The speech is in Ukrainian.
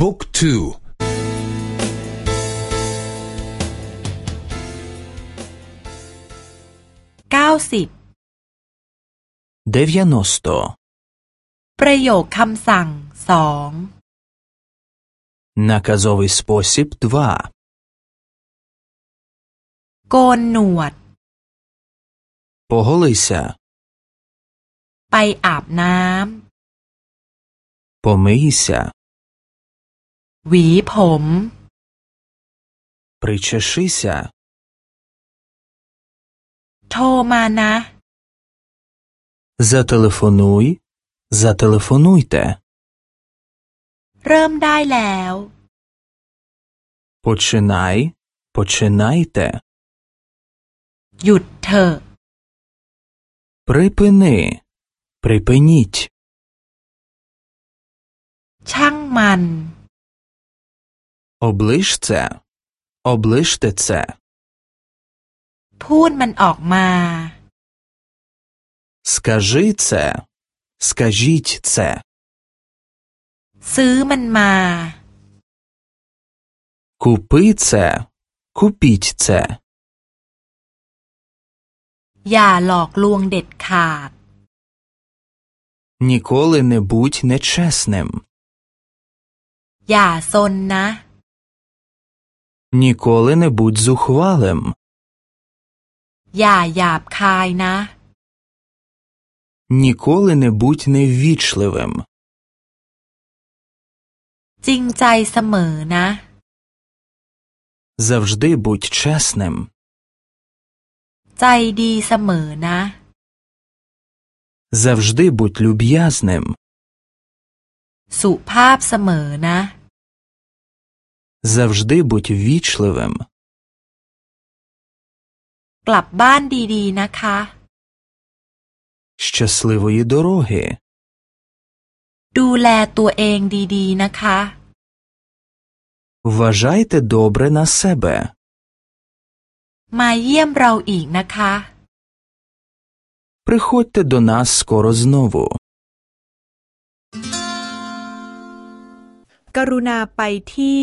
บุ๊กทูเก้าสิบประโยคคำสั่งสอง Наказовий спосіб 2. โกนหนวด Поголися. ไปอาบน้ำ Помийся. หวีผม Причешися. โทรมานะ Зателефонуй. Зателефонуйте. เริ่มได้แล้ว Починай. Починайте. หยุดเถอะ Припини. Припиніть. ช่างมัน Оближ це. Оближте це. พูดมันออกมา Скажи це. Скажіть це. ซื้อมันมา Купи це. Купіть це. อย่าหลอกลวงเด็ดขาด Ніколи не будь нечесним. อย่าซนนะ Ніколи не будь зухвалим. Я яб кай на. Ніколи не будь неввічливим. Цінцай самина. Завжди будь чесним. Цайді самина. Завжди будь люб'язним. Супап самир. Завжди будь ввічливим. กลับบ้านดีๆนะคะ Щасливої дороги. ดูแลตัวเองดีๆนะคะ Вважайте добре на себе. มาเยี่ยมเราอีกนะคะ Приходьте до нас скоро знову. กรุณาไปที่